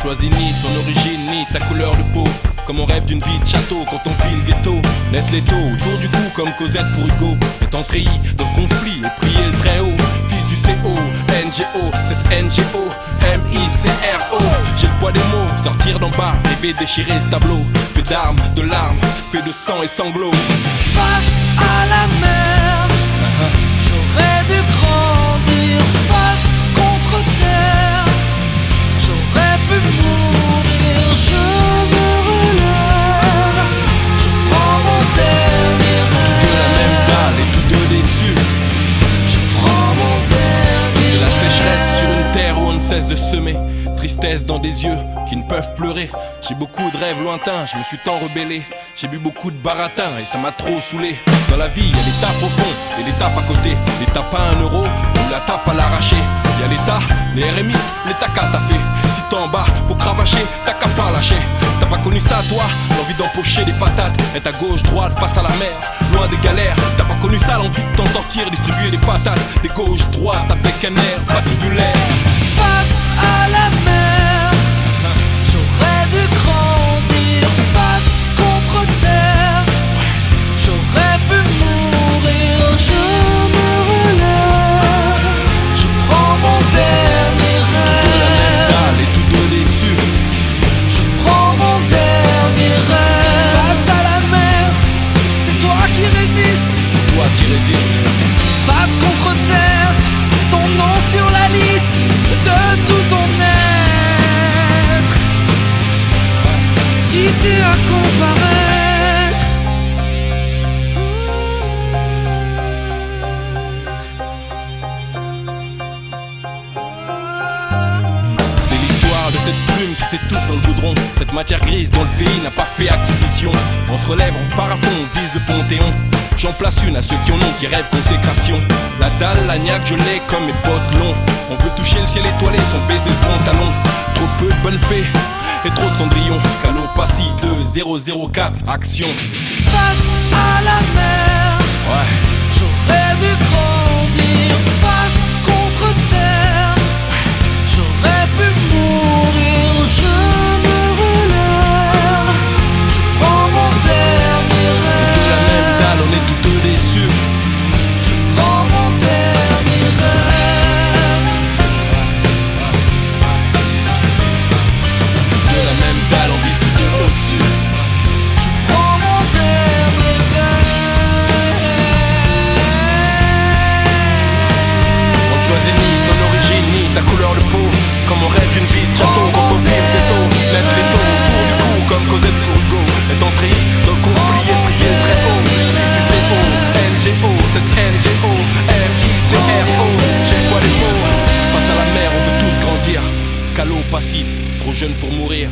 choisit ni son origine ni sa couleur de peau. Comme on rêve d'une vie de château quand on vit le ghetto. Net l'étau autour du cou comme Cosette pour Hugo. Étant treillis dans le conflit et prier le très haut. Fils du CO, NGO, cette NGO, M-I-C-R-O. J'ai le poids des mots, sortir d'en bas, rêver déchirer ce tableau. Fait d'armes, de larmes, fait de sang et sanglots. Face à la mer, de semer. Tristesse dans des yeux qui ne peuvent pleurer. J'ai beaucoup de rêves lointains, je me suis tant rebellé. J'ai bu beaucoup de baratin et ça m'a trop saoulé. Dans la vie, il y a l'étape au fond et l'étape à côté. L'étape à un euro ou la tape à l'arracher. Il y a l'état, les RMistes, l'état qu'à t'as fait. Si t'es en bas, faut cravacher, t'as qu'à pas lâcher. T'as pas connu ça, toi? L'envie d'empocher des patates, être à gauche, droite, face à la mer, loin des galères. Connu ça, l'envie de t'en sortir distribuer des patates, des gauche, droite, avec un air patibulaire. face cette plume qui s'étouffe dans le goudron. Cette matière grise dont le pays n'a pas fait acquisition. On se relève, on part à fond, on vise le panthéon. J'en place une à ceux qui en ont, qui rêvent consécration. La dalle, la niaque, je l'ai comme mes potes longs. On veut toucher le ciel étoilé sans baisser le pantalon. Trop peu de bonnes fées et trop de cendrillons. Calopassi 2004, action. Face à la mer, Ouais. j'aurais Comme on rêve d'une vie. De château quand on vit le ghetto Laisse les taux autour du cou comme Cosette Hugo Est entré dans le conflit et prier très haut. CO, NGO, cette NGO, M-I-C-R-O J'ai le poids des mots? Face à la mer on veut tous grandir. Calo passif, trop jeune pour mourir